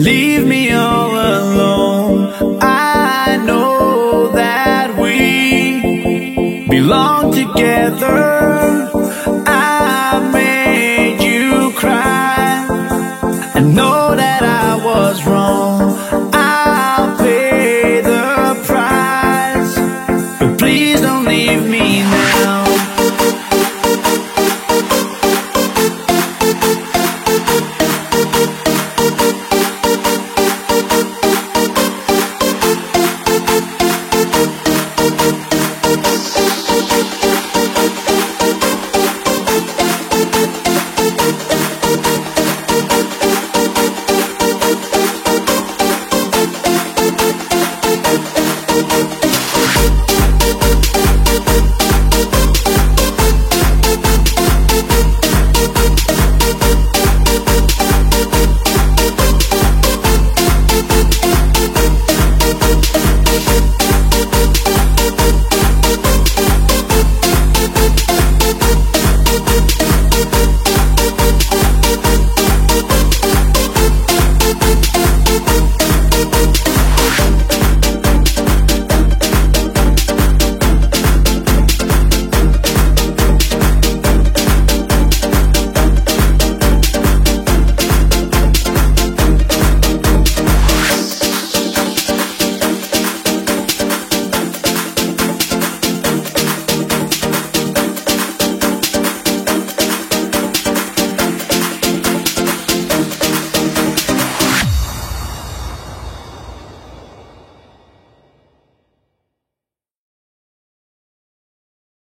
leave me all alone. I know that we belong together. I made you cry. I know that I was wrong. I'll pay the price, but please